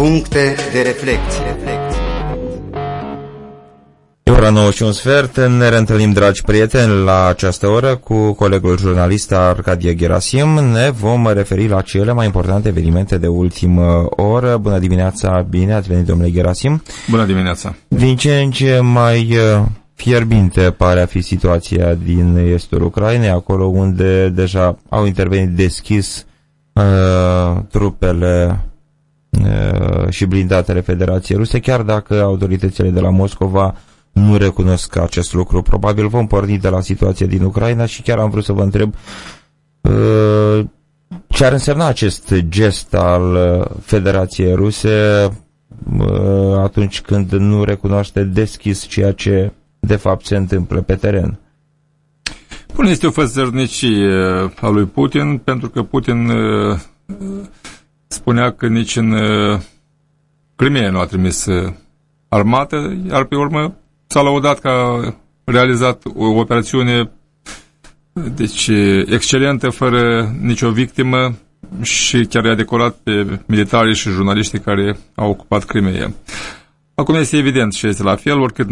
Puncte de reflecție. E ora 9 și un sfert, ne reîntâlnim, dragi prieteni, la această oră cu colegul jurnalist Arcadie Gerasim. Ne vom referi la cele mai importante evenimente de ultimă oră. Bună dimineața, bine ați venit, domnule Gerasim. Bună dimineața. Din ce în ce mai uh, fierbinte pare a fi situația din estul Ucrainei, acolo unde deja au intervenit deschis uh, trupele uh, și blindatele Federației Ruse, chiar dacă autoritățile de la Moscova nu recunosc acest lucru. Probabil vom porni de la situația din Ucraina și chiar am vrut să vă întreb uh, ce ar însemna acest gest al uh, Federației Ruse uh, atunci când nu recunoaște deschis ceea ce de fapt se întâmplă pe teren. Bun, este o făzărnicie a lui Putin, pentru că Putin spunea că nici în Crimea nu a trimis armată, iar pe urmă s-a laudat că a realizat o operațiune deci excelentă, fără nicio victimă și chiar i-a decorat pe militarii și jurnaliștii care au ocupat Crimea. Acum este evident și este la fel, oricât,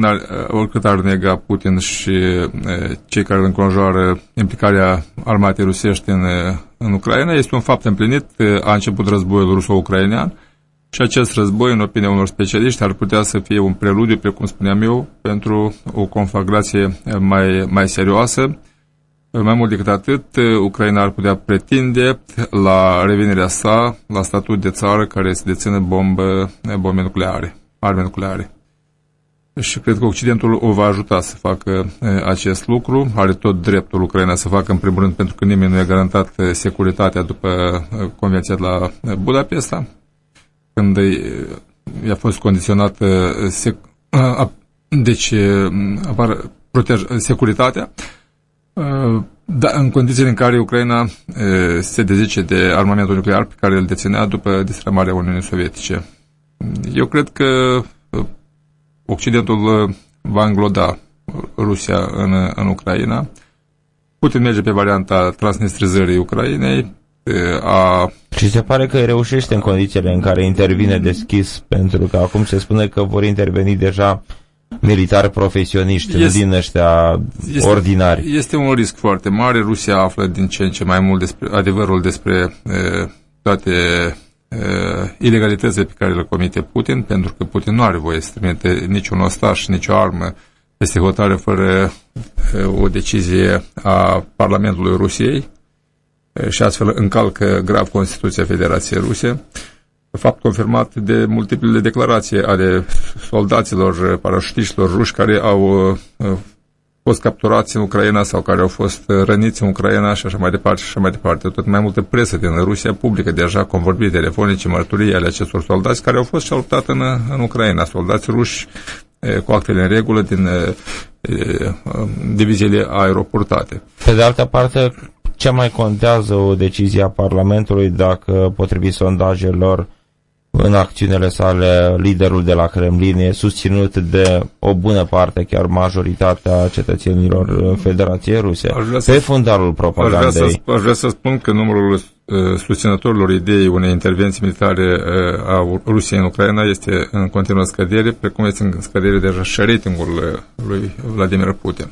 oricât ar nega Putin și cei care înconjoară implicarea armatei rusești în, în Ucraina, este un fapt împlinit. A început războiul ruso-ucrainean și acest război, în opinia unor specialiști, ar putea să fie un preludiu, precum spuneam eu, pentru o conflagrație mai, mai serioasă. Mai mult decât atât, Ucraina ar putea pretinde la revenirea sa la statut de țară care se deține bombă, bombe nucleare, arme nucleare. Și cred că Occidentul o va ajuta să facă acest lucru. Are tot dreptul Ucraina să facă, în primul rând, pentru că nimeni nu i-a garantat securitatea după Convenția de la Budapesta când i-a fost condiționată sec, deci apar protej, securitatea, da, în condițiile în care Ucraina se dezice de armamentul nuclear pe care îl deținea după destrămarea Uniunii Sovietice. Eu cred că Occidentul va îngloda Rusia în, în Ucraina. Putin merge pe varianta transnistrizării Ucrainei, a... Și se pare că reușește în condițiile în care intervine deschis, pentru că acum se spune că vor interveni deja militari profesioniști, este, din ăștia este, ordinari. Este un risc foarte mare. Rusia află din ce în ce mai mult despre, adevărul despre e, toate e, ilegalitățile pe care le comite Putin, pentru că Putin nu are voie să trimite niciun ostaș, nicio armă peste hotare fără e, o decizie a Parlamentului Rusiei și astfel încalcă grav Constituția Federației Ruse, fapt confirmat de multiplele declarații ale soldaților, parașutiștilor ruși care au fost capturați în Ucraina sau care au fost răniți în Ucraina și așa mai departe și așa mai departe. Tot mai multe presă din Rusia publică deja convorbiri telefonice, mărturii ale acestor soldați care au fost și au luptat în, în Ucraina. Soldați ruși cu actele în regulă din diviziile aeroportate. Pe de altă parte, ce mai contează o decizie a Parlamentului dacă, potrivit sondajelor, în acțiunile sale, liderul de la Kremlin e susținut de o bună parte, chiar majoritatea cetățenilor Federației Ruse, să, pe fundalul propagandei. Aș vrea, să, aș vrea să spun că numărul uh, susținătorilor ideii unei intervenții militare uh, a Rusiei în Ucraina este în continuă scădere, precum este în scădere deja și ratingul uh, lui Vladimir Putin.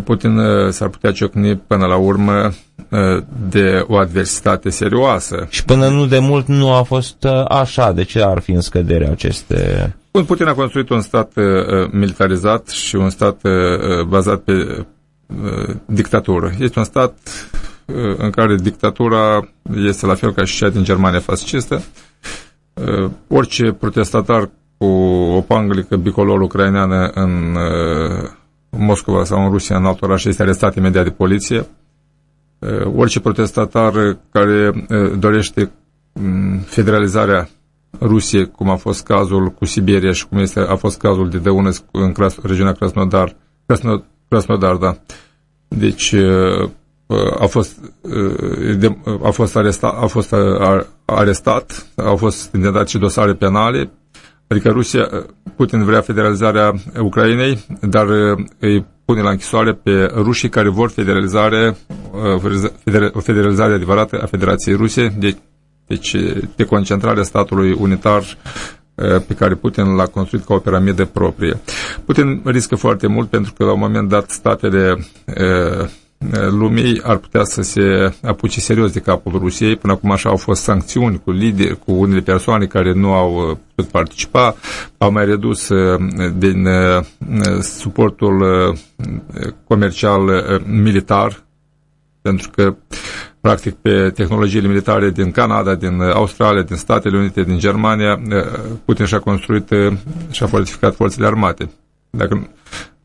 Putin uh, s-ar putea ciocni până la urmă uh, de o adversitate serioasă. Și până nu de mult nu a fost uh, așa. De ce ar fi în scădere aceste... Putin a construit un stat militarizat și un stat bazat pe dictatură. Este un stat în care dictatura este la fel ca și cea din Germania fascistă. Orice protestatar cu o panglică bicolor ucraineană în Moscova sau în Rusia, în alt oraș, este arestat imediat de poliție. Orice protestatar care dorește federalizarea Rusiei, cum a fost cazul cu Siberia și cum este, a fost cazul de Dăunăs în Cras, regiunea Krasnodar, Krasnodar, da. Deci a fost, a fost arestat, a fost arestat, au fost intentat și dosare penale, Adică Rusia, Putin vrea federalizarea Ucrainei, dar uh, îi pune la închisoare pe rușii care vor federalizare, uh, o federalizare adevărată a Federației Ruse. Deci, deci de concentrare statului unitar pe care Putin l-a construit ca o piramidă proprie. Putin riscă foarte mult pentru că la un moment dat statele lumii ar putea să se apuce serios de capul Rusiei. Până acum așa au fost sancțiuni cu lideri, cu unele persoane care nu au putut participa, au mai redus din suportul comercial militar, pentru că practic pe tehnologiile militare din Canada, din Australia, din Statele Unite, din Germania, Putin și-a construit și-a fortificat forțele armate. Dacă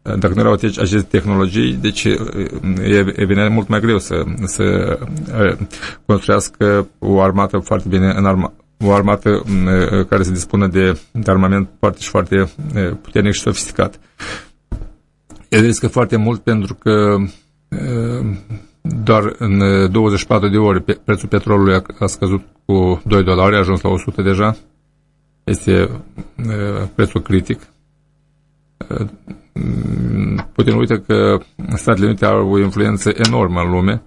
dacă nu erau aceste tehnologii, deci e evident mult mai greu să, să construiască o armată foarte bine în arma, o armată care se dispună de, de armament foarte și foarte puternic și sofisticat. El riscă foarte mult pentru că doar în 24 de ore prețul petrolului a scăzut cu 2 dolari, a ajuns la 100 deja. Este prețul critic Putin uite că Statele Unite au o influență enormă în lume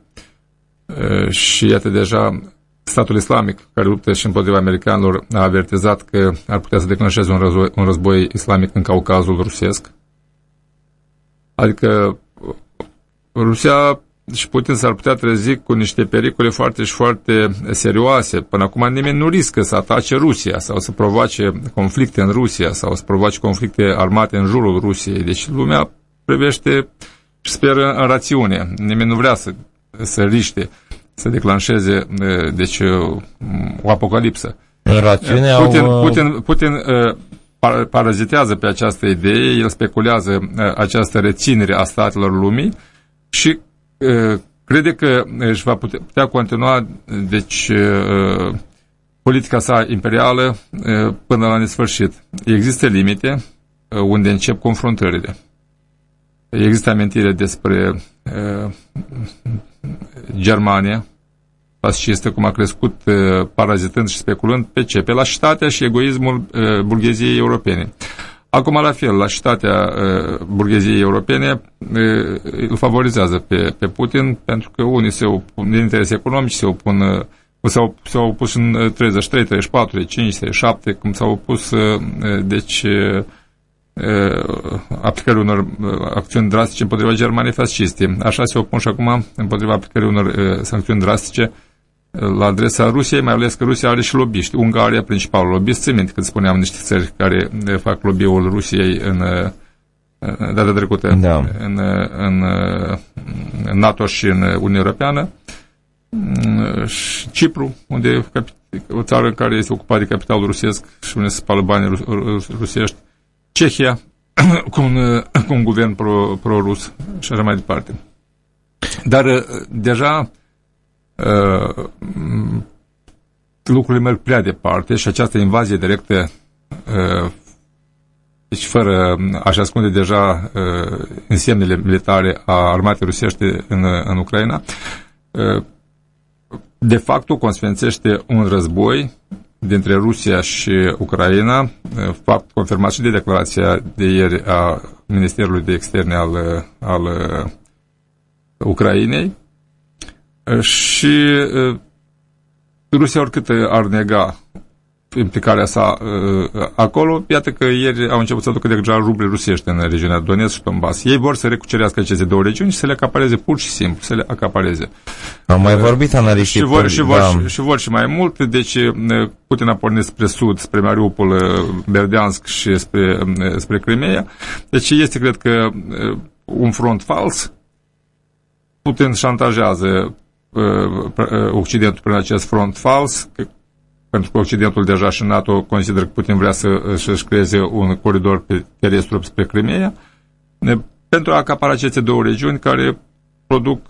și iată deja statul islamic care luptă și împotriva americanilor a avertizat că ar putea să declanșeze un război, un război islamic în Caucazul rusesc. Adică Rusia și Putin s-ar putea trezi cu niște pericole foarte și foarte serioase. Până acum nimeni nu riscă să atace Rusia sau să provoace conflicte în Rusia sau să provoace conflicte armate în jurul Rusiei. Deci lumea privește și speră în rațiune. Nimeni nu vrea să, să riște, să declanșeze deci, o apocalipsă. În rațiune Putin, au... Putin, Putin parazitează pe această idee, el speculează această reținere a statelor lumii și crede că își va putea, putea continua deci, politica sa imperială până la nesfârșit. Există limite unde încep confruntările. Există amintire despre Germania, fascistă, cum a crescut parazitând și speculând pe ce? Pe lașitatea și egoismul burgheziei europene. Acum, la fel, lașitatea uh, burgheziei europene uh, îl favorizează pe, pe Putin, pentru că unii se opun, din interese economice se opun, uh, s-au, s-au opus în 33, 34, 35, 37, cum s-au opus, uh, deci, uh, aplicării unor acțiuni drastice împotriva Germaniei fasciste. Așa se opun și acum împotriva aplicării unor uh, sancțiuni drastice uh, la adresa Rusiei, mai ales că Rusia are și lobiști. Ungaria, principalul lobist, țin minte când spuneam niște țări care fac lobby-ul Rusiei în, în data trecută da. în, în, în NATO și în Uniunea Europeană. Și Cipru, unde e o țară în care este ocupat de capitalul rusesc și unde se spală banii rusești. Cehia, cu un, cu un guvern pro, pro-rus și așa mai departe. Dar deja uh, lucrurile merg prea departe și această invazie directă uh, deci fără a-și ascunde deja uh, însemnele militare a armatei rusești în, în Ucraina, uh, de fapt consfințește un război dintre Rusia și Ucraina, uh, fapt confirmat și de declarația de ieri a Ministerului de Externe al, al uh, Ucrainei, și Rusia oricât ar nega implicarea sa uh, acolo, iată că ieri au început să ducă deja ruble rusești în regiunea Donetsk și Donbass. Ei vor să recucerească aceste două regiuni și să le acapareze pur și simplu, să le acapareze. Am mai vorbit analiștii. Și vor, și, vor, da. și, și vor și mai mult, deci Putin a pornit spre sud, spre Mariupol, Berdeansk și spre, spre Crimea. Deci este, cred că, un front fals. Putin șantajează Uh, uh, Occidentul prin acest front fals, pentru că Occidentul deja și NATO consideră că Putin vrea să își creeze un coridor terestru spre Crimea, pentru a acapara aceste două regiuni care produc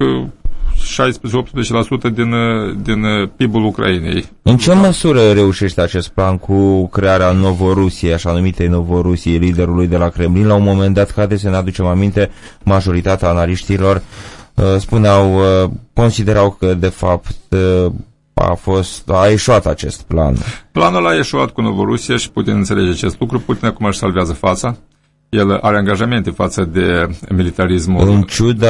16-18% din, din PIB-ul Ucrainei. În ce măsură reușește acest plan cu crearea Novorusiei, așa numitei Novorusiei, liderului de la Kremlin? La un moment dat, ca să ne aducem aminte, majoritatea analiștilor Uh, spuneau, uh, considerau că de fapt uh, a fost, a ieșuat acest plan. Planul a ieșuat cu Novorusia și Putin înțelege acest lucru. Putin acum își salvează fața. el are angajamente față de militarismul În ciuda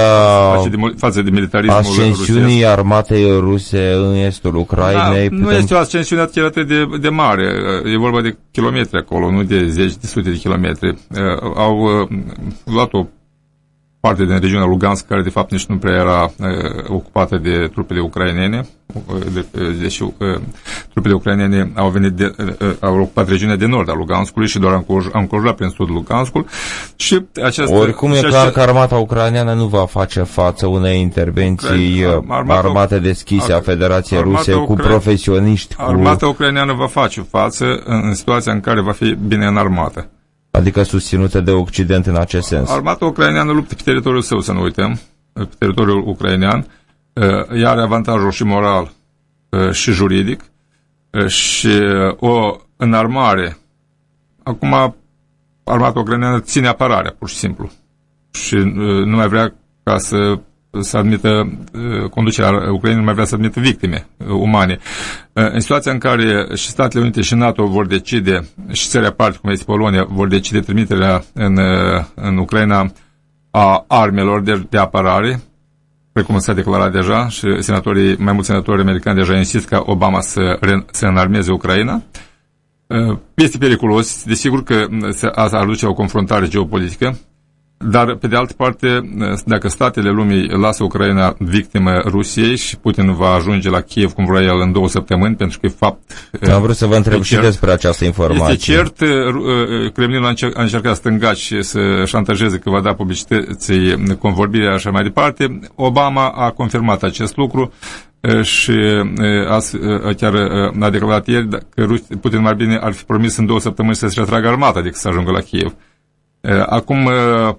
față de, față de militarismul ascensiunii rusesc. armatei ruse în estul Ucrainei. Da, putem... Nu este o ascensiune chiar atât de, de mare. E vorba de kilometri acolo, nu de zeci, de sute de kilometri. Au uh, luat o parte din regiunea Lugansk, care de fapt nici nu prea era uh, ocupată de trupele ucrainene. De, deși uh, trupele ucrainene au venit de, uh, au ocupat regiunea de nord a Luganskului și doar au înconjurat prin sud Luganskul. Și această, Oricum e clar că armata ucraineană nu va face față unei intervenții armata, armate deschise a Federației Ruse cu profesioniști. Cu... Armata ucraineană va face față în, în situația în care va fi bine înarmată adică susținută de Occident în acest sens. Armata ucraineană luptă pe teritoriul său, să nu uităm, pe teritoriul ucrainean. Ea are avantajul și moral și juridic și o înarmare. Acum, armata ucraineană ține apărarea, pur și simplu. Și nu mai vrea ca să să admită, uh, conducerea Ucrainei nu mai vrea să admită victime uh, umane. Uh, în situația în care și Statele Unite și NATO vor decide, și țări aparte, cum este Polonia, vor decide trimiterea în, în Ucraina a armelor de, de apărare, precum s-a declarat deja și senatorii, mai mulți senatori americani deja insist ca Obama să, să înarmeze Ucraina, este periculos, desigur că asta ar duce la o confruntare geopolitică, dar, pe de altă parte, dacă statele lumii lasă Ucraina victimă Rusiei și Putin va ajunge la Kiev cum vrea el în două săptămâni, pentru că, fapt... Am vrut să vă întreb și despre această informație. Este cert, uh, uh, Kremlinul a încercat să îngaci și să șantajeze că va da publicității convorbirea așa mai departe. Obama a confirmat acest lucru uh, și chiar a declarat ieri că Putin mai bine ar fi promis în două săptămâni să-și retragă armata decât să ajungă la Kiev. Acum Uh,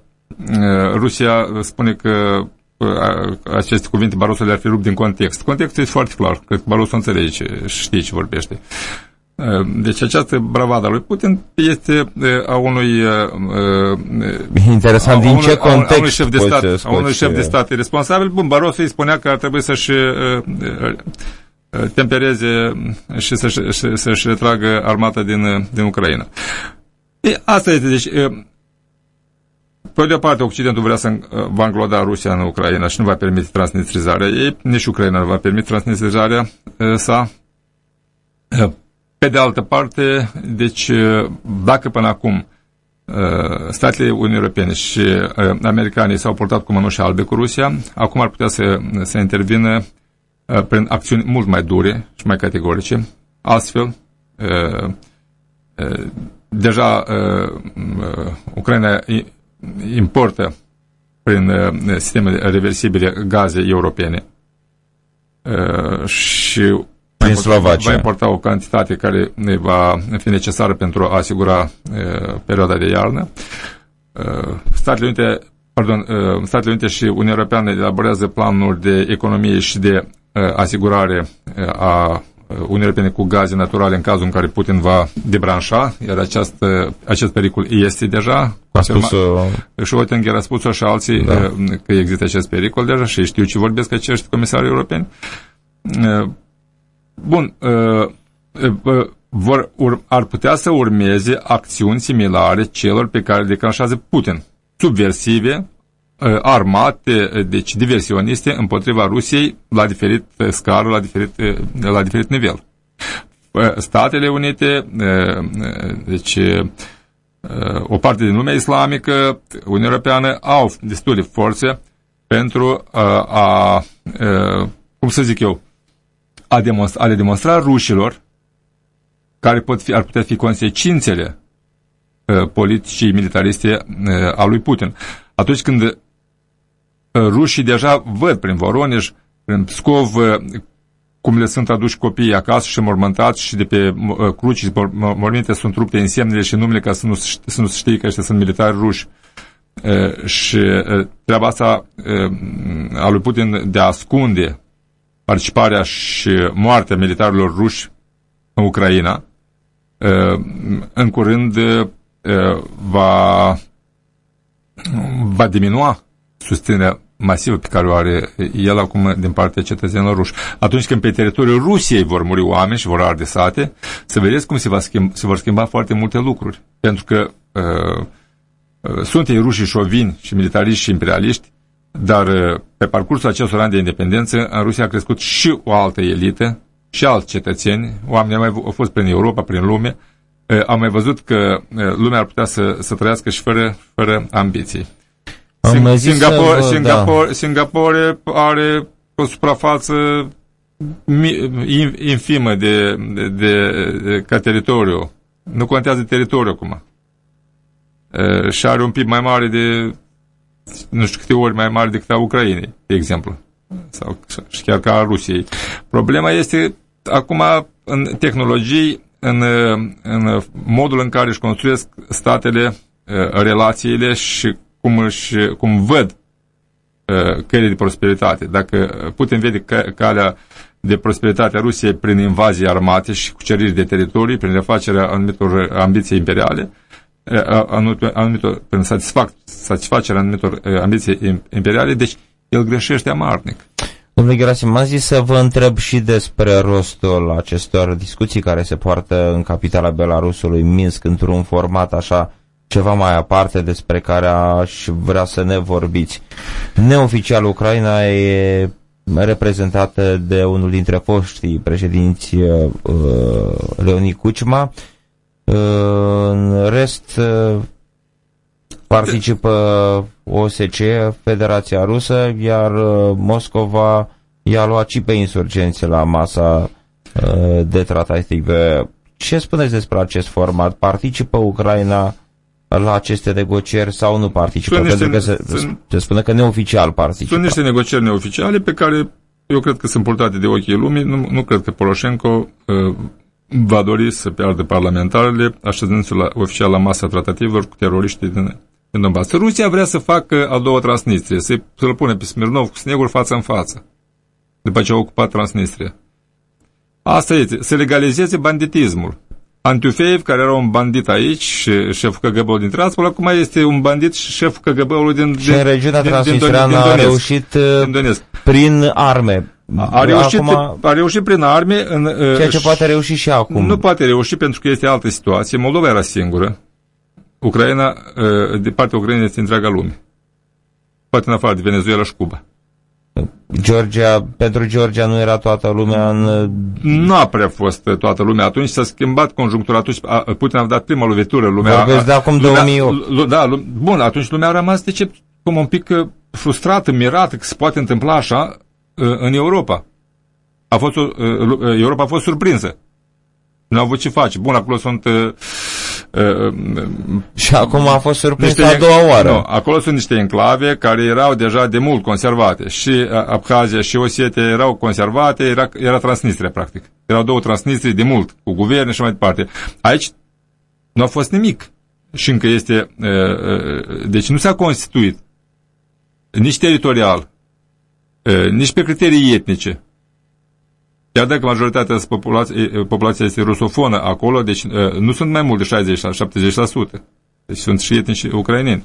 Rusia spune că uh, aceste cuvinte Barroso le-ar fi rupt din context. Contextul este foarte clar. Cred că Barroso înțelege ce, știe ce vorbește. Uh, deci această bravada lui Putin este a unui interesant din ce context a unui șef de stat, a unui șef de stat responsabil. Bun, Barroso îi spunea că ar trebui să-și tempereze și să-și, să-și retragă armata din, din Ucraina. E, asta este, deci pe de o parte, Occidentul vrea să uh, va îngloda Rusia în Ucraina și nu va permite transnistrizarea ei, nici Ucraina nu va permite transnistrizarea uh, sa. Uh, pe de altă parte, deci, dacă până acum statele Uniunii Europene și americanii s-au portat cu mănuși albe cu Rusia, acum ar putea să, să intervină prin acțiuni mult mai dure și mai categorice. Astfel, deja Ucraina importă prin uh, sisteme reversibile gaze europene uh, și prin Slovacia. va importa o cantitate care ne va fi necesară pentru a asigura uh, perioada de iarnă. Statele Unite, pardon, Statele Unite și Uniunea Europeană elaborează planuri de economie și de asigurare a Uniunii Europene cu gaze naturale în cazul în care Putin va debranșa, iar acest, acest pericol este deja. A spus uh... Și Oettinger a spus-o și alții da. Uh, că există acest pericol deja și știu ce vorbesc acești comisari europeni. Uh, bun, uh, vor, ar putea să urmeze acțiuni similare celor pe care le declanșează Putin, subversive, Uh, armate, uh, deci diversioniste împotriva Rusiei la diferit uh, scară, la diferit, la diferit nivel. Statele Unite, deci o parte din lumea islamică, Uniunea Europeană au destule forțe pentru a, cum să zic eu, a, demonstra, a le demonstra rușilor care pot fi, ar putea fi consecințele politicii militariste a lui Putin. Atunci când rușii deja văd prin Voronezh, prin Pskov, cum le sunt aduși copiii acasă și mormântați și de pe cruci morminte sunt rupte însemnele și numele ca să nu, să nu știe că ăștia sunt militari ruși. Și treaba asta a lui Putin de a ascunde participarea și moartea militarilor ruși în Ucraina, în curând va, va diminua susținerea masivă pe care o are el acum din partea cetățenilor ruși. Atunci când pe teritoriul Rusiei vor muri oameni și vor arde sate, să vedeți cum se, va schimba, se vor schimba foarte multe lucruri. Pentru că uh, sunt ei rușii șovini și militariști și imperialiști, dar pe parcursul acestor ani de independență, în Rusia a crescut și o altă elită, și alți cetățeni, oamenii mai au fost prin Europa, prin lume, am mai văzut că lumea ar putea să, să trăiască și fără, fără ambiții. Sing Singapore, să, Singapore, da. Singapore are o suprafață infimă de, de, de, de, ca teritoriu. Nu contează teritoriul acum. Și are un PIB mai mare de nu știu câte ori mai mare decât a Ucrainei, de exemplu. Sau și chiar ca a Rusiei. Problema este acum în tehnologii, în, în modul în care își construiesc statele relațiile și cum, își, cum văd căile de prosperitate. Dacă Putin vede calea de prosperitate a Rusiei prin invazii armate și cuceriri de teritorii, prin refacerea anumitor ambiții imperiale, anumitor, prin satisfac, satisfacerea anumitor ambiții imperiale, deci el greșește amarnic. Domnule Gerasim, m-am zis să vă întreb și despre rostul acestor discuții care se poartă în capitala Belarusului, Minsk, într-un format așa ceva mai aparte despre care aș vrea să ne vorbiți. Neoficial, Ucraina e reprezentată de unul dintre foștii președinți uh, Leonid Cucma. Uh, în rest, uh, participă OSCE, Federația Rusă, iar uh, Moscova i-a luat și pe insurgențe la masa uh, de tratative. Ce spuneți despre acest format? Participă Ucraina la aceste negocieri sau nu participă? Sunt Pentru niște, că se, sunt, se spune că neoficial participă. Sunt niște negocieri neoficiale pe care eu cred că sunt purtate de ochii lumii. Nu, nu cred că Poroșenko uh, va dori să piardă parlamentarele așezându-se la, oficial la masa tratativelor cu teroriștii din, din Donbass. Rusia vrea să facă a doua Transnistrie, să-l pune pe Smirnov cu Snegur față în față, după ce a ocupat Transnistria. Asta este, să legalizeze banditismul. Antiufeev, care era un bandit aici și șeful KGB-ului din Tiraspol, acum este un bandit și șeful KGB-ului din, și din, în regiunea din, Transnistreană din, din a reușit din uh, prin arme. A, a, reușit, acum, a reușit prin arme. În, uh, ceea ce poate reuși și acum. Nu poate reuși pentru că este altă situație. Moldova era singură. Ucraina, uh, de partea Ucrainei este întreaga lume. Poate în afară de Venezuela și Cuba. Georgia, pentru Georgia nu era toată lumea în... Nu a prea fost toată lumea. Atunci s-a schimbat conjunctura. Atunci Putin a dat prima lovitură. Lumea, Vorbesc de acum 2008. Lumea, da, bun, atunci lumea a rămas de ce, cum un pic uh, frustrată, mirată că se poate întâmpla așa uh, în Europa. A fost, uh, Europa a fost surprinsă. Nu au avut ce face. Bun, acolo sunt și acum a fost surprins a doua oară. Nu, acolo sunt niște enclave care erau deja de mult conservate. Și Abhazia și Osetia erau conservate, era, era Transnistria, practic. Erau două Transnistrii de mult, cu guverne și mai departe. Aici nu a fost nimic. Și încă este... Deci nu s-a constituit nici teritorial, nici pe criterii etnice, Chiar dacă majoritatea populației, populația este rusofonă acolo, deci nu sunt mai mult de 60-70%. Deci sunt și etnici ucraineni.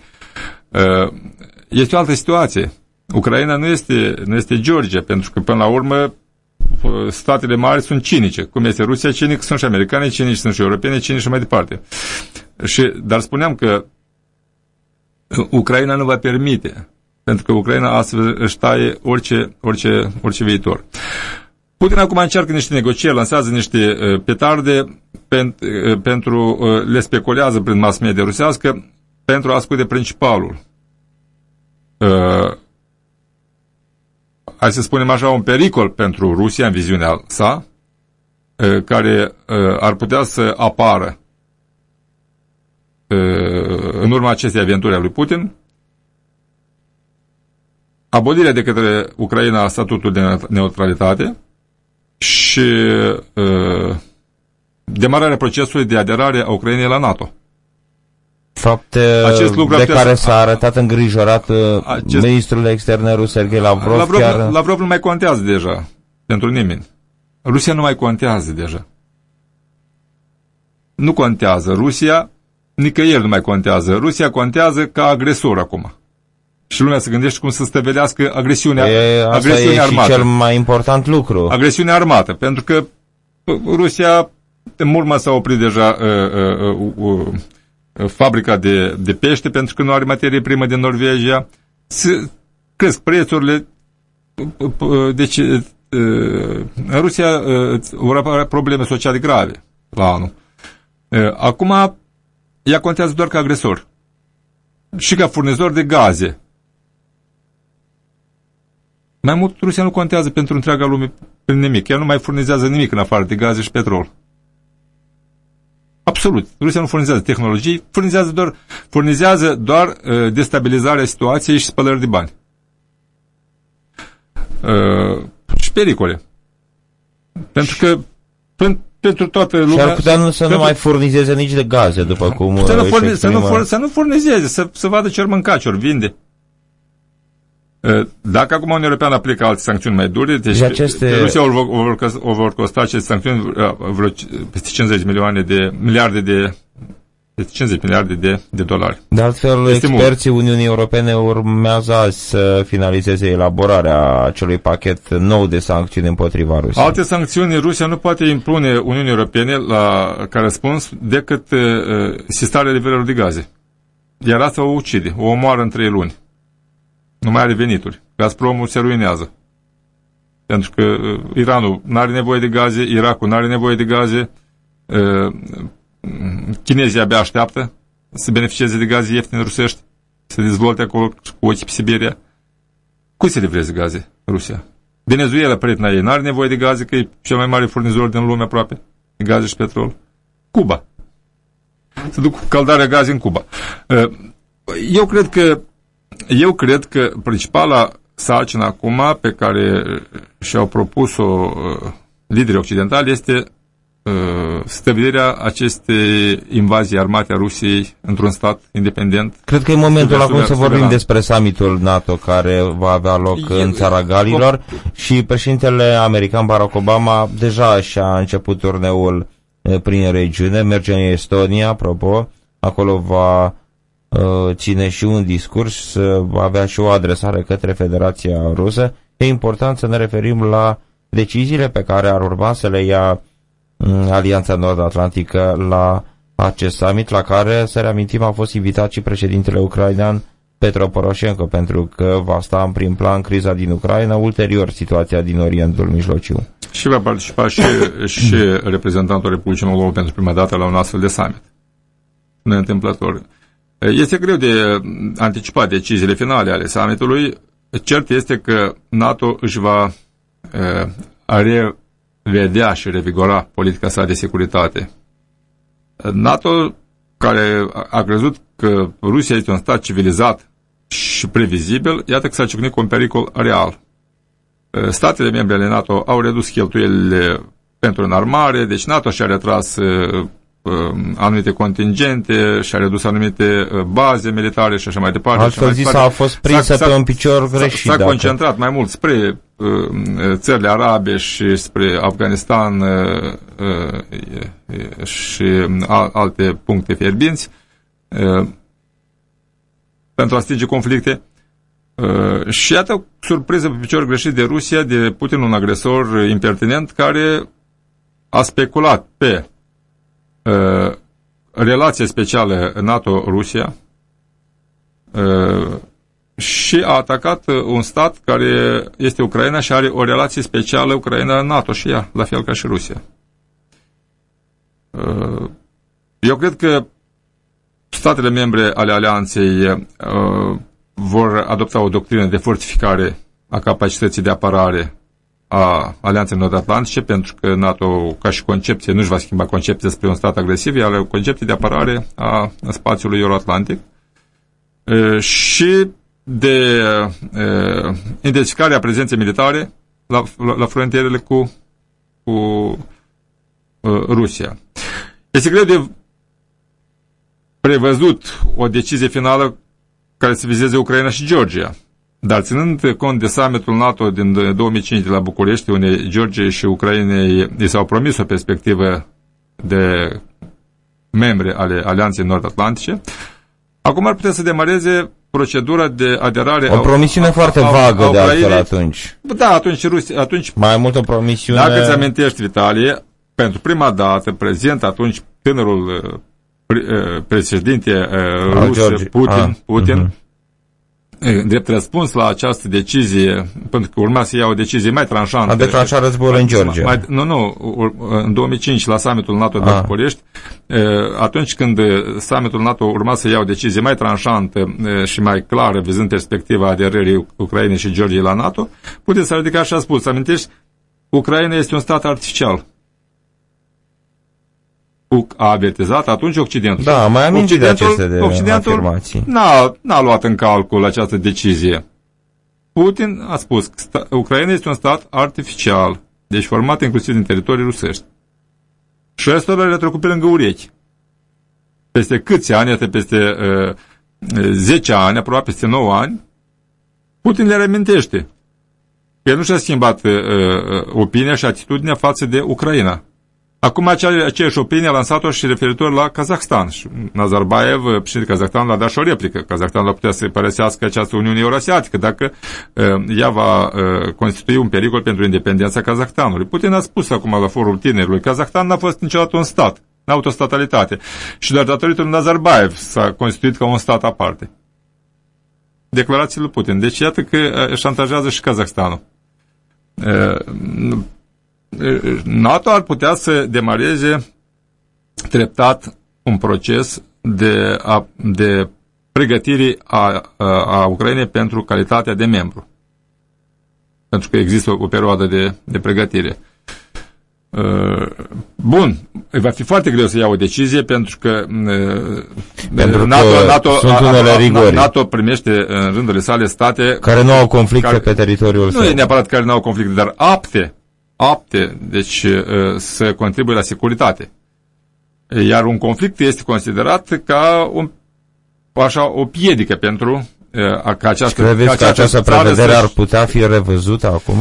Este o altă situație. Ucraina nu este, nu este Georgia, pentru că până la urmă statele mari sunt cinice. Cum este Rusia cinic, sunt și americani cinici, sunt și europeni cinici și mai departe. Și, dar spuneam că Ucraina nu va permite, pentru că Ucraina astfel își taie orice, orice, orice viitor. Putin acum încearcă niște negocieri, lansează niște uh, petarde pen, uh, pentru, uh, le speculează prin mass media rusească pentru a scude principalul. Uh, hai să spunem așa, un pericol pentru Rusia în viziunea sa, uh, care uh, ar putea să apară uh, în urma acestei aventuri a lui Putin, abolirea de către Ucraina a statutului de neutralitate, și uh, demararea procesului de aderare a Ucrainei la NATO. Fapte acest lucru de care s-a arătat îngrijorat acest... ministrul externe rus Sergei Lavrov. Lavrov, chiar... Lavrov nu mai contează deja pentru nimeni. Rusia nu mai contează deja. Nu contează. Rusia nicăieri nu mai contează. Rusia contează ca agresor acum și lumea se gândește cum să stăvelească agresiunea, e, asta agresiunea e armată. Și cel mai important lucru. Agresiunea armată, pentru că Rusia mult mai s-a oprit deja uh, uh, uh, fabrica de, de pește pentru că nu are materie primă din Norvegia. Se cresc prețurile. Deci în Rusia vor apărea probleme sociale grave la anul. Acum, ea contează doar ca agresor și ca furnizor de gaze. Mai mult, Rusia nu contează pentru întreaga lume prin nimic. Ea nu mai furnizează nimic în afară de gaze și petrol. Absolut. Rusia nu furnizează tehnologii, furnizează doar, furnizează doar uh, destabilizarea situației și spălări de bani. Uh, și pericole. Pentru că până, pentru toată lumea... Și ar putea nu, să nu mai furnizeze nici de gaze, după cum să nu, furnize, să, nu fur, să nu furnizeze, să, să vadă ce mânca, ce vinde. Dacă acum Uniunea Europeană aplică alte sancțiuni mai dure, deci aceste... Rusia o vor, o vor costa aceste sancțiuni vreo peste 50 milioane de miliarde de peste 50 miliarde de, de dolari. De altfel, este experții mult. Uniunii Europene urmează azi să finalizeze elaborarea acelui pachet nou de sancțiuni împotriva Rusiei. Alte sancțiuni Rusia nu poate impune Uniunii Europene la, ca răspuns decât uh, sistarea nivelelor de gaze. Iar asta o ucide, o omoară în trei luni. Nu mai are venituri. Gazpromul se ruinează. Pentru că uh, Iranul nu are nevoie de gaze, Irakul nu are nevoie de gaze, uh, chinezii abia așteaptă să beneficieze de gaze ieftine rusești, să dezvolte acolo cu ochii pe Siberia. Cui se livreze gaze Rusia? Venezuela, prietena ei, nu are nevoie de gaze, că e cel mai mare furnizor din lume aproape, de gaze și petrol. Cuba. Să duc caldarea gaze în Cuba. Uh, eu cred că eu cred că principala sarcină acum pe care și-au propus-o uh, liderii occidentali este uh, stabilirea acestei invazii armate a Rusiei într-un stat independent. Cred că e momentul acum să vorbim despre summitul NATO care va avea loc e, în țara Galilor și președintele american Barack Obama deja și-a început turneul uh, prin regiune, merge în Estonia, apropo, acolo va Uh, ține și un discurs, să avea și o adresare către Federația Rusă, e important să ne referim la deciziile pe care ar urma să le ia mm, Alianța Nord-Atlantică la acest summit, la care, să reamintim, a fost invitat și președintele ucrainean Petro Poroshenko, pentru că va sta în prim plan criza din Ucraina, ulterior situația din Orientul Mijlociu. Și va participa și, și reprezentantul Republicii Moldova pentru prima dată la un astfel de summit. Neîntâmplător. Este greu de anticipat deciziile finale ale summitului. Cert este că NATO își va revedea și revigora politica sa de securitate. NATO, care a crezut că Rusia este un stat civilizat și previzibil, iată că s-a ciocnit cu un pericol real. Statele membre ale NATO au redus cheltuielile pentru înarmare, deci NATO și-a retras Uh, anumite contingente și a redus anumite uh, baze militare și așa mai departe. Altfel zis, a fost prinsă pe un picior greșit. S-a concentrat mai mult spre uh, țările arabe și spre Afganistan uh, uh, și alte puncte fierbinți uh, pentru a stinge conflicte. Uh, și iată surpriză pe picior greșit de Rusia, de Putin, un agresor impertinent care a speculat pe Uh, relație specială NATO-Rusia uh, și a atacat un stat care este Ucraina și are o relație specială Ucraina-NATO și ea, la fel ca și Rusia. Uh, eu cred că statele membre ale alianței vor adopta o doctrină de fortificare a capacității de apărare a Alianței Nord-Atlantice, pentru că NATO, ca și concepție, nu-și va schimba concepția spre un stat agresiv, ea are o concepție de apărare a spațiului euroatlantic și de intensificarea prezenței militare la, la, la frontierele cu, cu Rusia. Este greu de prevăzut o decizie finală care să vizeze Ucraina și Georgia. Dar ținând cont de summitul NATO din 2005 de la București, unde Georgia și Ucrainei i s-au promis o perspectivă de membre ale Alianței Nord-Atlantice, acum ar putea să demareze procedura de aderare... O promisiune a, foarte a, vagă a, a de altfel atunci. Da, atunci Rusia... Atunci, Mai mult o promisiune... Dacă îți amintești, Vitalie, pentru prima dată, prezent atunci tânărul uh, președinte uh, rus Putin, ah, Putin uh-huh drept răspuns la această decizie, pentru că urma să ia o decizie mai tranșantă. A declanșat războiul în Georgia. Mai, nu, nu, în 2005 la summitul NATO de București, atunci când summitul NATO urma să ia o decizie mai tranșantă și mai clară, vizând perspectiva aderării Ucrainei și Georgiei la NATO, Putin s-a ridicat și a spus, amintești, Ucraina este un stat artificial a avertizat atunci Occidentul. Da, mai am Occidentul, de aceste de Occidentul afirmații. N-a, n-a luat în calcul această decizie. Putin a spus că Ucraina este un stat artificial, deci format inclusiv din teritorii rusești. Și ăsta le-a trecut pe lângă urechi. Peste câți ani, atât peste uh, 10 ani, aproape peste 9 ani, Putin le reamintește că el nu și-a schimbat uh, uh, opinia și atitudinea față de Ucraina. Acum acea, aceeași opinie a lansat-o și referitor la Kazahstan. Și Nazarbayev, președintele Kazahstan, l-a dat și o replică. Kazahstan va putea să părăsească această Uniune Eurasiatică dacă uh, ea va uh, constitui un pericol pentru independența Kazahstanului. Putin a spus acum la forul tinerilor, Kazahstan n-a fost niciodată un stat, n-a avut o statalitate. Și doar datorită lui Nazarbayev s-a constituit ca un stat aparte. Declarațiile lui Putin. Deci iată că șantajează și Kazahstanul. Uh, NATO ar putea să demareze treptat un proces de, a, de pregătire a, a, a Ucrainei pentru calitatea de membru. Pentru că există o, o perioadă de, de pregătire. Uh, bun, va fi foarte greu să ia o decizie pentru că, uh, pentru NATO, că NATO, sunt unele rigori. NATO primește în rândurile sale state care nu au conflicte care, pe teritoriul nu său. Nu e neapărat care nu au conflicte, dar apte apte deci, uh, să contribuie la securitate. Iar un conflict este considerat ca un, așa, o piedică pentru uh, ca această, Credeți ca această, această prevedere ar putea fi revăzută acum?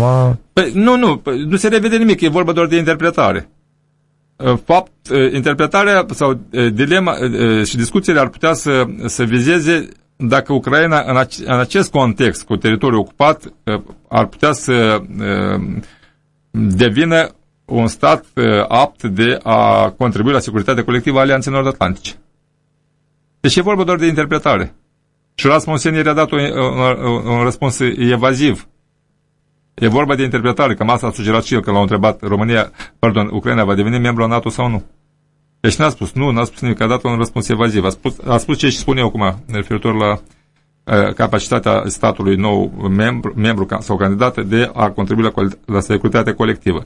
Păi, nu, nu, păi, nu se revede nimic, e vorba doar de interpretare. Uh, fapt, interpretarea sau dilema și discuțiile ar putea să, să vizeze dacă Ucraina în, în acest context cu teritoriul ocupat ar putea să devină un stat uh, apt de a contribui la securitatea colectivă a Alianței Nord-Atlantice. Deci e vorba doar de interpretare. Și Rasmussen i-a dat un, un, un răspuns evaziv. E vorba de interpretare, că asta a sugerat și el când l-a întrebat România, pardon, Ucraina va deveni membru al NATO sau nu. Deci n-a spus nu, n-a spus nimic, a dat un răspuns evaziv. A spus, a spus ce și spun eu acum, referitor la Uh, capacitatea statului nou membru, membru sau candidat de a contribui la, la securitatea colectivă.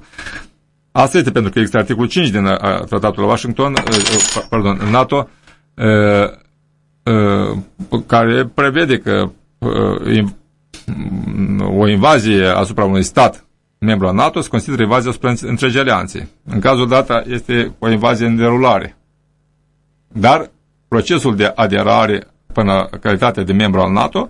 Asta este pentru că există articolul 5 din uh, tratatul Washington, uh, pardon, NATO, care prevede că o invazie asupra unui stat membru al NATO se consideră invazie asupra întregii alianțe. În cazul data este o invazie în derulare. Dar procesul de aderare până calitatea de membru al NATO,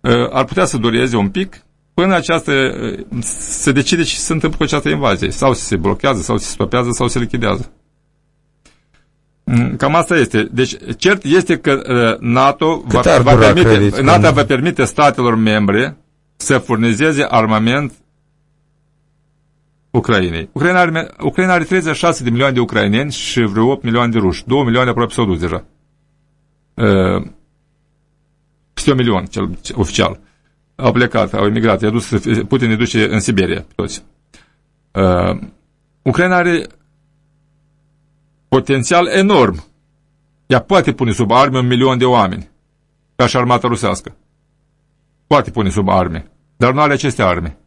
uh, ar putea să dureze un pic până această, uh, se decide ce se întâmplă cu această invazie. Sau se blochează, sau se stopează, sau se lichidează. Mm, cam asta este. Deci, cert este că uh, NATO, va, va, permite, NATO va permite statelor membre să furnizeze armament Ucrainei. Ucraina are, Ucraina are 36 de milioane de ucraineni și vreo 8 milioane de ruși. 2 milioane aproape s-au dus deja. Uh, peste un milion, cel oficial. Au plecat, au emigrat, i-a dus, Putin îi duce în Siberia, toți. Uh, Ucraina are potențial enorm. Ea poate pune sub arme un milion de oameni, ca și armata rusească. Poate pune sub arme, dar nu are aceste arme.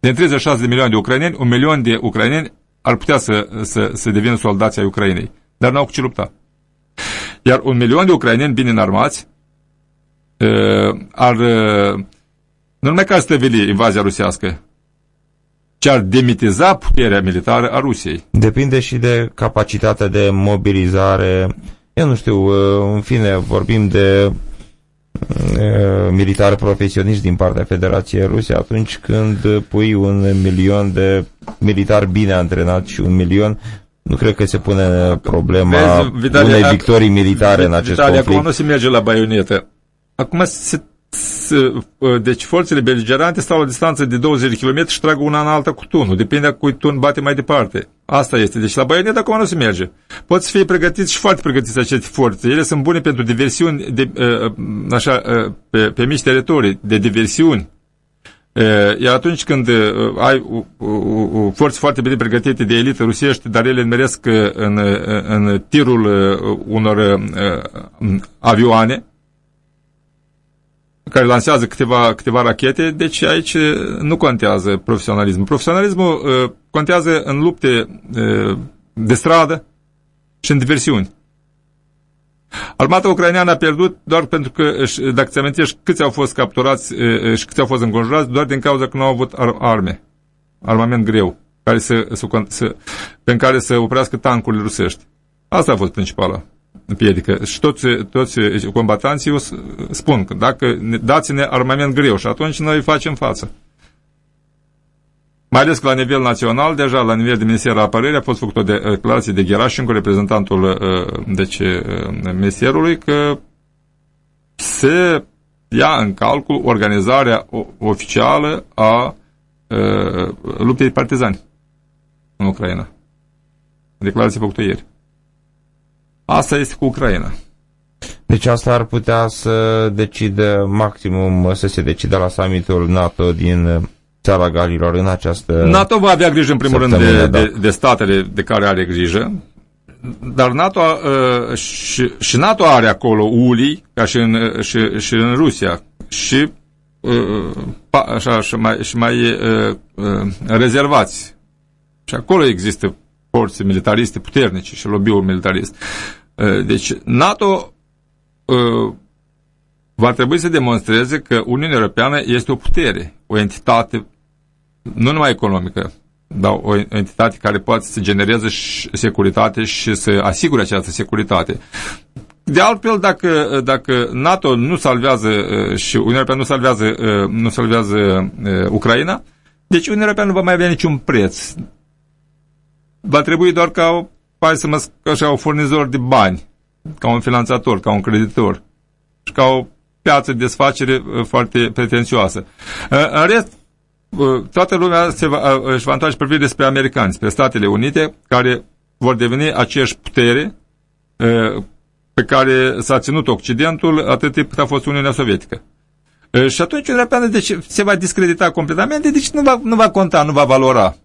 Din 36 de milioane de ucraineni, un milion de ucraineni ar putea să, să, să devină soldații ai Ucrainei, dar n-au cu ce lupta. Iar un milion de ucraineni bine înarmați uh, ar uh, nu numai că ar stăvili invazia rusească, ci ar demitiza puterea militară a Rusiei. Depinde și de capacitatea de mobilizare. Eu nu știu, uh, în fine, vorbim de militari profesioniști din partea Federației Ruse atunci când pui un milion de militari bine antrenați și un milion nu cred că se pune problema Vezi, Vitalia, unei victorii militare în acest Vitalia, conflict. acum nu se merge la baionetă. Acum se, deci forțele beligerante stau la distanță de 20 de km și trag una în alta cu tunul. Depinde cu tun bate mai departe. Asta este. Deci la baionet acum nu se merge. Pot să fie pregătiți și foarte pregătiți aceste forțe. Ele sunt bune pentru diversiuni de, așa, pe, pe mici teritorii, de diversiuni. Iar atunci când ai o, o, o forță foarte bine pregătite de elită rusești, dar ele meresc în, în tirul unor avioane, care lansează câteva, câteva rachete, deci aici nu contează profesionalismul. Profesionalismul uh, contează în lupte uh, de stradă și în diversiuni. Armata ucraineană a pierdut doar pentru că, dacă ți amintești, câți au fost capturați uh, și câți au fost înconjurați, doar din cauza că nu au avut arme, armament greu, care să, să, să, pe care să oprească tancurile rusești. Asta a fost principala împiedică. Și toți, toți combatanții o spun că dacă dați-ne armament greu și atunci noi facem față. Mai ales că la nivel național, deja la nivel de Ministerul Apărării a fost făcut o declarație de Gerașin cu reprezentantul uh, deci, uh, Ministerului că se ia în calcul organizarea oficială a uh, luptei partizani în Ucraina. Declarație făcută ieri. Asta este cu Ucraina. Deci asta ar putea să decide maximum, să se decide la summitul NATO din țara Galilor în această NATO va avea grijă în primul rând de, da. de, de statele de care are grijă, dar NATO uh, și, și NATO are acolo ulii, ca și în, și, și în Rusia, și uh, pa, așa, și mai, și mai uh, uh, rezervați. Și acolo există forțe militariste puternice și lobby-ul militarist. Uh, deci NATO uh, va trebui să demonstreze că Uniunea Europeană este o putere, o entitate nu numai economică, dar o entitate care poate să genereze securitate și să asigure această securitate. De altfel, dacă, dacă NATO nu salvează uh, și Uniunea Europeană nu salvează, nu salvează Ucraina, deci Uniunea Europeană nu va mai avea niciun preț va trebui doar ca, hai să mă așa, un furnizor de bani, ca un finanțator, ca un creditor și ca o piață de desfacere uh, foarte pretențioasă. Uh, în rest, uh, toată lumea se va, își va întoarce privirea spre americani, spre Statele Unite, care vor deveni aceeași putere pe care s-a ținut Occidentul atât timp cât a fost Uniunea Sovietică. Și atunci Uniunea Europeană deci, se va discredita completamente, deci nu va, nu va conta, nu va valora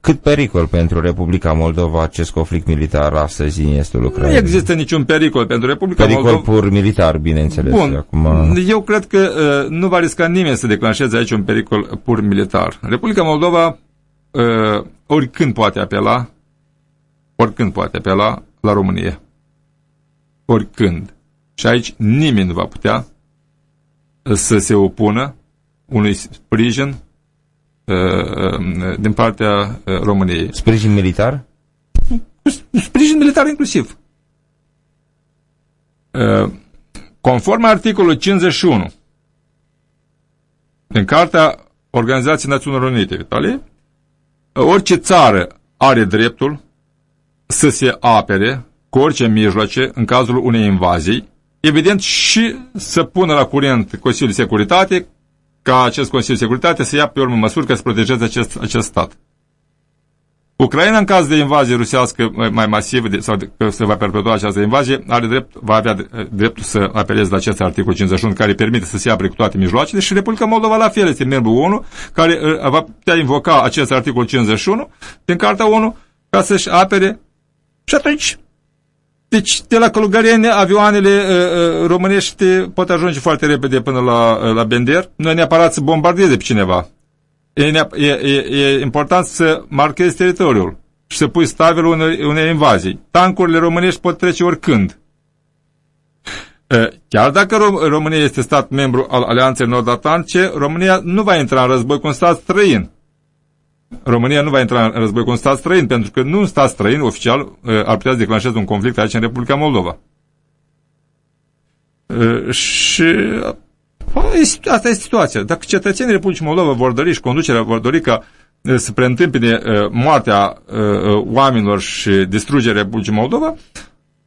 cât pericol pentru Republica Moldova acest conflict militar astăzi în estul Ucrainei? Nu există niciun pericol pentru Republica pericol Moldova. Pericol pur militar, bineînțeles. Bun, Acum... eu cred că uh, nu va risca nimeni să declanșeze aici un pericol pur militar. Republica Moldova uh, oricând poate apela, oricând poate apela la România. Oricând. Și aici nimeni nu va putea să se opună unui sprijin Uh, uh, din partea uh, României. Sprijin militar? Sprijin militar inclusiv. Conform articolului 51 din Cartea Organizației Națiunilor Unite, Vitalie, orice țară are dreptul să se apere cu orice mijloace în cazul unei invazii, evident și să pună la curent Consiliul de Securitate ca acest Consiliu de Securitate să ia pe urmă măsuri ca să protejeze acest, acest stat. Ucraina, în caz de invazie rusească mai masivă de, sau de, că se va perpetua această invazie, are drept, va avea dreptul să apeleze la acest articol 51 care permite să se apre cu toate mijloacele și Republica Moldova la fel este membru 1 care uh, va putea invoca acest articol 51 din Carta 1 ca să-și apere și atunci deci, de la Călugăriene, avioanele uh, uh, românești pot ajunge foarte repede până la, uh, la Bender. Nu e neapărat să bombardeze pe cineva. E, e, e, e important să marchezi teritoriul și să pui stabilul unei, unei invazii. Tancurile românești pot trece oricând. Uh, chiar dacă Rom România este stat membru al Alianței Nord-Atlantice, România nu va intra în război cu un stat străin. România nu va intra în război cu un stat străin, pentru că nu un stat străin oficial uh, ar putea să declanșeze un conflict aici în Republica Moldova. Uh, și asta e situația. Dacă cetățenii Republicii Moldova vor dori și conducerea vor dori ca uh, să preîntâmpine moartea oamenilor și distrugerea Republicii Moldova,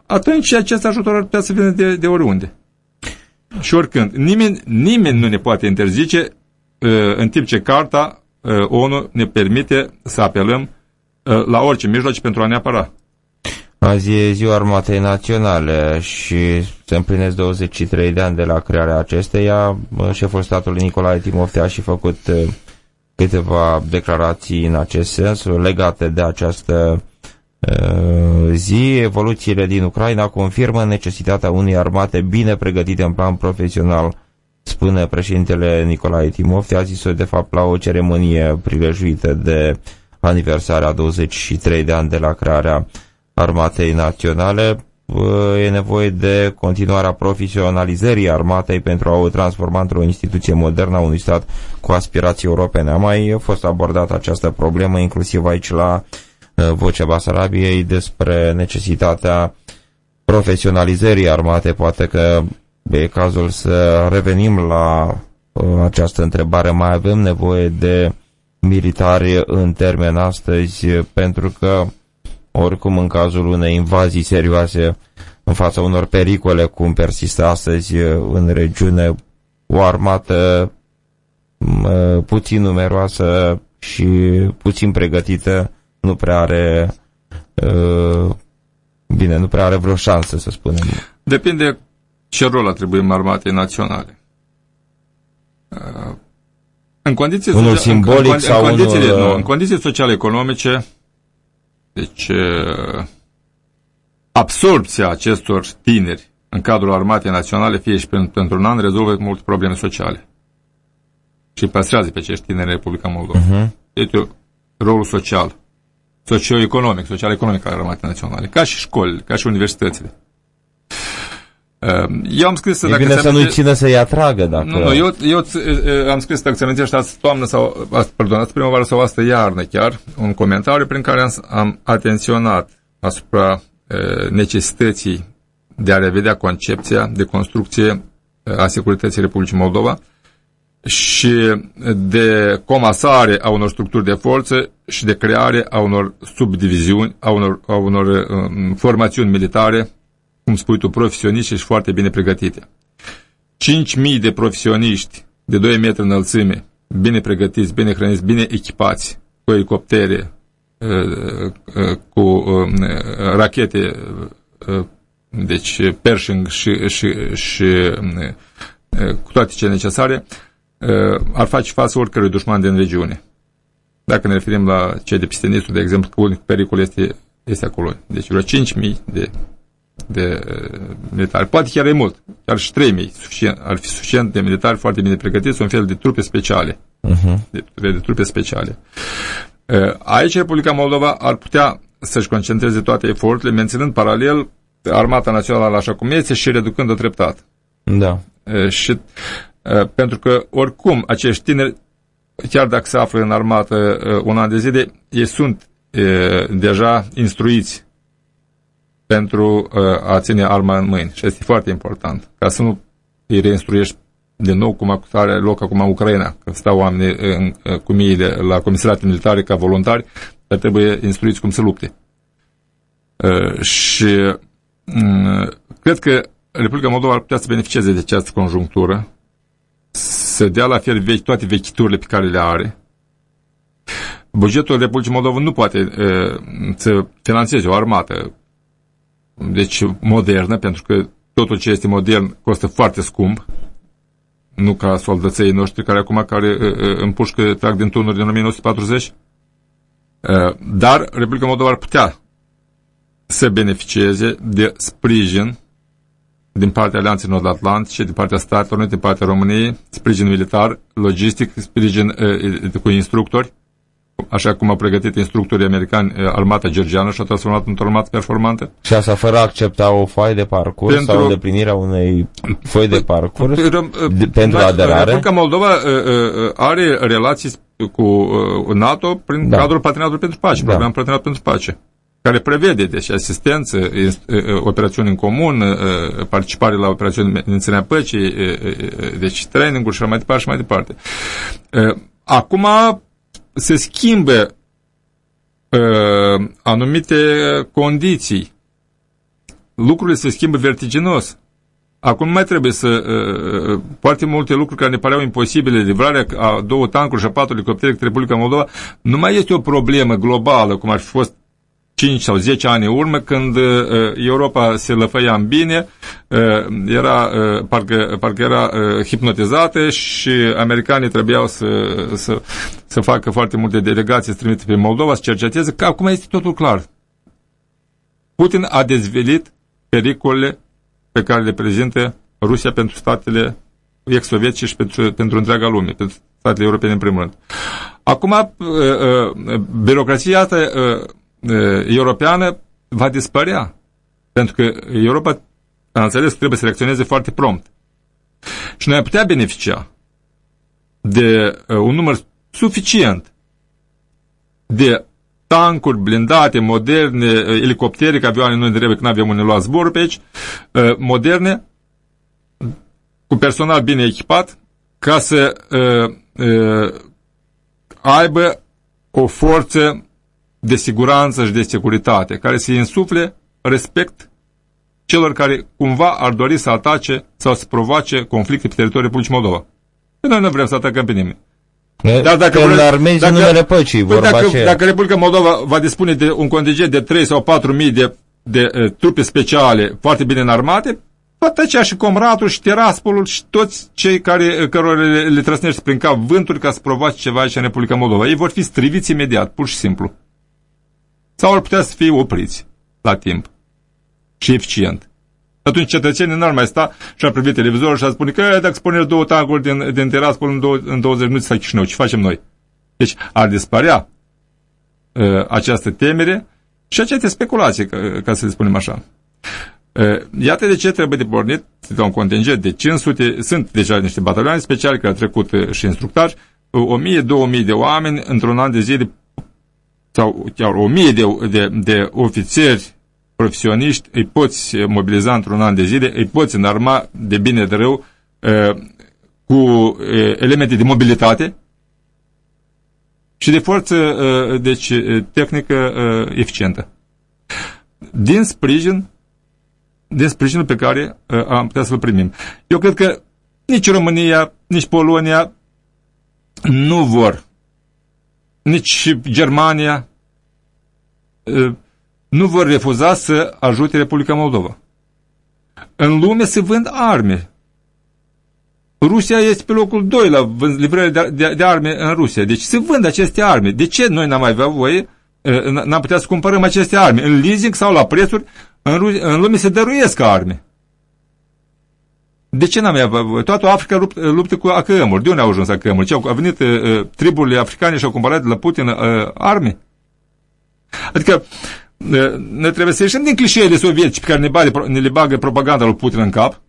atunci acest ajutor ar putea să vină de, de oriunde. și oricând. Nimeni, nimeni nu ne poate interzice în timp ce Carta ONU ne permite să apelăm la orice mijloace pentru a ne apăra. Azi e ziua Armatei Naționale și se împlinesc 23 de ani de la crearea acesteia. Șeful statului Nicolae Timofte a și făcut câteva declarații în acest sens legate de această zi. Evoluțiile din Ucraina confirmă necesitatea unei armate bine pregătite în plan profesional, spune președintele Nicolae Timofte. A zis-o de fapt la o ceremonie prilejuită de aniversarea 23 de ani de la crearea armatei naționale. E nevoie de continuarea profesionalizării armatei pentru a o transforma într-o instituție modernă a unui stat cu aspirații europene. A mai fost abordată această problemă inclusiv aici la Vocea Basarabiei despre necesitatea profesionalizării armate. Poate că e cazul să revenim la această întrebare. Mai avem nevoie de militari în termen astăzi pentru că oricum în cazul unei invazii serioase în fața unor pericole cum persistă astăzi în regiune o armată puțin numeroasă și puțin pregătită nu prea are bine, nu prea are vreo șansă să spunem. Depinde ce rol atribuim armatei naționale. În condiții, unul simbolic în, sau în, condiții, unul... nu, în condiții sociale-economice deci, absorpția acestor tineri în cadrul Armatei Naționale, fie și pentru un an, rezolvă multe probleme sociale. Și păstrează pe acești tineri în Republica Moldova. Uh-huh. Deci, rolul social, socio-economic, social-economic al Armatei Naționale, ca și școlile, ca și universitățile. Eu am scris... E dacă bine să nu-i țină să-i atragă, dacă... Nu, nu, eu, eu am scris, dacă se amintește, azi toamnă sau, azi, pardon, azi primăvară sau astă iarnă chiar, un comentariu prin care am, am atenționat asupra e, necesității de a revedea concepția de construcție a securității Republicii Moldova și de comasare a unor structuri de forță și de creare a unor subdiviziuni, a unor, a unor um, formațiuni militare cum spui tu, profesioniști și foarte bine pregătite. 5.000 de profesioniști de 2 metri înălțime, bine pregătiți, bine hrăniți, bine echipați, cu elicoptere, uh, uh, cu uh, rachete, deci Pershing și, și, și cu toate cele necesare, ar face față oricărui dușman din regiune. Dacă ne referim la cei de peste de exemplu, că unicul pericol este, este acolo. Deci vreo 5.000 de de militari. Poate chiar e mult, chiar și 3000 suficient, ar fi suficient de militari foarte bine pregătiți, un fel de trupe speciale. Uh-huh. De, de trupe speciale. Aici Republica Moldova ar putea să-și concentreze toate eforturile, menținând paralel armata națională așa cum este și reducând-o treptat. Da. Și pentru că oricum acești tineri, chiar dacă se află în armată un an de zile, ei sunt deja instruiți pentru uh, a ține arma în mâini. Și este foarte important, ca să nu îi reinstruiești de nou cum are loc acum în Ucraina, că stau oamenii în, în, cu miile la comisariate militare ca voluntari, dar trebuie instruiți cum să lupte. Uh, și uh, cred că Republica Moldova ar putea să beneficieze de această conjunctură, să dea la fel vechi toate vechiturile pe care le are. Bugetul Republicii Moldova nu poate uh, să financeze o armată deci modernă, pentru că totul ce este modern costă foarte scump, nu ca soldăței noștri care acum care împușcă trag din turnuri din 1940. Dar Republica Moldova ar putea să beneficieze de sprijin din partea Alianței Nord-Atlantice, din partea Statelor Unite, din partea României, sprijin militar, logistic, sprijin cu instructori, așa cum au pregătit instructorii americani eh, armata georgiană și a transformat într-o armată performantă. Și asta fără a accepta o foaie de parcurs pentru, sau îndeplinirea unei foi de parcurs de, pentru da, aderare? Pentru că Moldova uh, are relații cu uh, NATO prin da. cadrul Parteneriatului pentru Pace, da. programul Parteneriat pentru Pace care prevede deci asistență, operațiuni în comun, participare la operațiuni de menținerea păcii, deci training-uri și mai departe și mai departe. Acum se schimbe uh, anumite condiții. Lucrurile se schimbă vertiginos. Acum nu mai trebuie să... Uh, foarte multe lucruri care ne păreau imposibile, livrarea a două tancuri și a patru elicoptere către Republica Moldova, nu mai este o problemă globală, cum ar fi fost 5 sau 10 ani în urmă, când uh, Europa se lăfăia în bine, uh, era, uh, parcă, parcă era uh, hipnotizată și americanii trebuiau să, să, să facă foarte multe delegații, să trimite pe Moldova, să cerceteze, că acum este totul clar. Putin a dezvelit pericolele pe care le prezintă Rusia pentru statele ex-sovietice și pentru, pentru întreaga lume, pentru statele europene în primul rând. Acum, uh, uh, birocrația asta europeană va dispărea. Pentru că Europa, am înțeles, trebuie să reacționeze foarte prompt. Și noi am putea beneficia de un număr suficient de tancuri blindate, moderne, elicoptere, că avioane nu trebuie că nu avem unde lua zbor pe aici, moderne, cu personal bine echipat, ca să uh, uh, aibă o forță de siguranță și de securitate, care să insufle respect celor care cumva ar dori să atace sau să provoace conflicte pe teritoriul Republicii Moldova. Noi nu vrem să atacăm pe nimeni. Dar dacă Când armezi dacă, numele păcii, vorba dacă, aceea. dacă Republica Moldova va dispune de un contingent de 3 sau 4 mii de, de uh, trupe speciale foarte bine înarmate, poate aceea și Comratul și Tiraspolul și toți cei care, cărora le, le trăsnești prin cap vânturi ca să provoace ceva aici în Republica Moldova. Ei vor fi striviți imediat, pur și simplu sau ar putea să fie opriți la timp și eficient. Atunci cetățenii n-ar mai sta și ar privi televizorul și ar spune că dacă spuneți două tancuri din, din Tiraspol în, două, în 20 minute la Chișinău, ce facem noi? Deci ar dispărea uh, această temere și aceste speculații, ca, ca să le spunem așa. Uh, iată de ce trebuie de pornit de un contingent de 500, sunt deja niște batalioane speciale care au trecut uh, și instructari, 1000-2000 de oameni într-un an de zile sau chiar o mie de, de, de ofițeri profesioniști îi poți mobiliza într-un an de zile, îi poți înarma de bine de rău cu elemente de mobilitate și de forță deci, tehnică eficientă. Din sprijin, din sprijinul pe care am putea să-l primim. Eu cred că nici România, nici Polonia nu vor nici Germania nu vor refuza să ajute Republica Moldova. În lume se vând arme. Rusia este pe locul 2 la livrările de, de, de arme în Rusia. Deci se vând aceste arme. De ce noi n-am mai avea voie, n-am putea să cumpărăm aceste arme? În leasing sau la prețuri, în, în lume se dăruiesc arme. De ce n-am avea? Toată Africa lupt, luptă cu AKM-uri. De unde au ajuns AKM-uri? Ce, au venit uh, triburile africane și au cumpărat de la Putin uh, arme? Adică uh, ne trebuie să ieșim din clișeele sovietice pe care ne, bade, ne le bagă propaganda lui Putin în cap.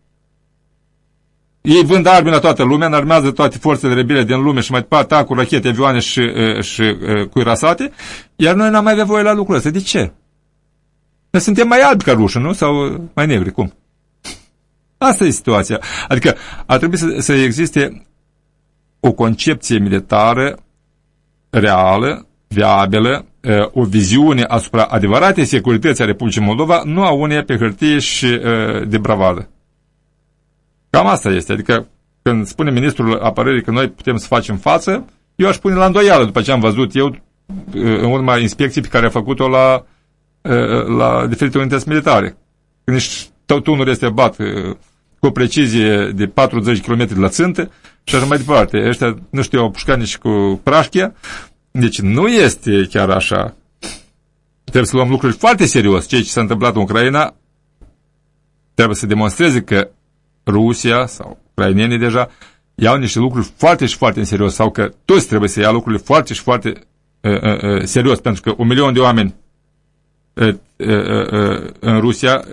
Ei vând arme la toată lumea, înarmează toate forțele rebele din lume și mai departe atacuri, rachete, avioane și, uh, și uh, cuirasate, iar noi n-am mai avea voie la lucrul ăsta. De ce? Noi suntem mai albi ca rușii, nu? Sau mai negri, cum? Asta e situația. Adică ar trebui să, să existe o concepție militară reală, viabilă, o viziune asupra adevăratei securității a Republicii Moldova, nu a unei pe hârtie și de bravadă. Cam asta este. Adică când spune ministrul apărării că noi putem să facem față, eu aș pune la îndoială după ce am văzut eu în urma inspecției pe care a făcut-o la, la diferite unități militare. Când nici tunul este bat cu o precizie de 40 km la țintă și așa mai departe. Ăștia nu știu, au pușcat nici cu prașchia. Deci nu este chiar așa. Trebuie să luăm lucruri foarte serios. Ceea ce s-a întâmplat în Ucraina trebuie să demonstreze că Rusia sau ucrainenii deja iau niște lucruri foarte și foarte în serios sau că toți trebuie să ia lucrurile foarte și foarte uh, uh, uh, serios pentru că un milion de oameni în Rusia,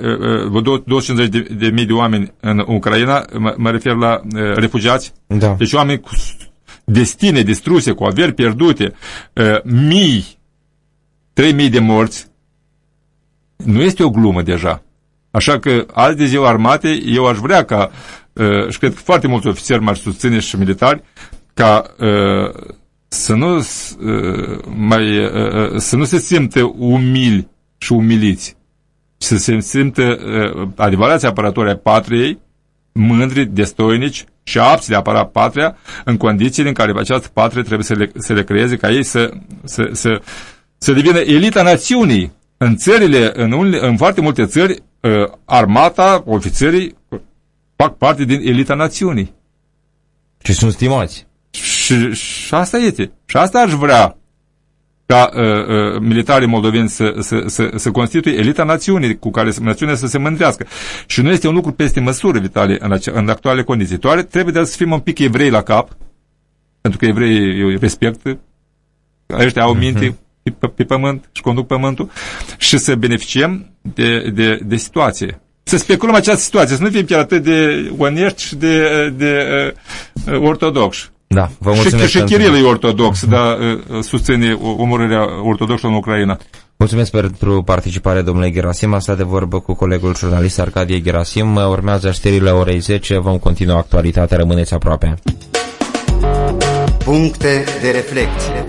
250 de, de mii de oameni în Ucraina, mă, mă refer la refugiați, da. deci oameni cu destine distruse, cu averi pierdute, mii, trei mii de morți, nu este o glumă deja. Așa că azi de ziua armate, eu aș vrea ca, și cred că foarte mulți ofițeri m-ar susține și militari, ca să nu, mai, să nu se simte umili și umiliți. Și să se simtă uh, adevărați apărători ai patriei mândri, destoinici și apți de apăra patria în condițiile în care această patrie trebuie să le, să le creeze ca ei să, să, să, să devină elita națiunii. În țările, în, unele, în foarte multe țări, uh, armata, ofițerii fac parte din elita națiunii. Și sunt stimați. Și, și asta este. Și asta aș vrea ca uh, uh, militarii moldoveni să, să, să, să constituie elita națiunii cu care națiunea să se mândrească. Și nu este un lucru peste măsură, Vitale, în, ace- în actuale condiții. Toare, trebuie să fim un pic evrei la cap, pentru că evreii eu respect, ăștia au minte uh-huh. pe, pe pământ și conduc pământul, și să beneficiem de, de, de situație. Să speculăm această situație, să nu fim chiar atât de onești și de, de, de uh, ortodoxi. Da, vă mulțumesc. Și, și Kiril e ortodox, dar uh, susține omorârea ortodoxă în Ucraina. Mulțumesc pentru participare, domnule Gerasim. Asta de vorbă cu colegul jurnalist Arcadie Gerasim. Urmează știrile orei 10. Vom continua actualitatea. Rămâneți aproape. Puncte de reflecție.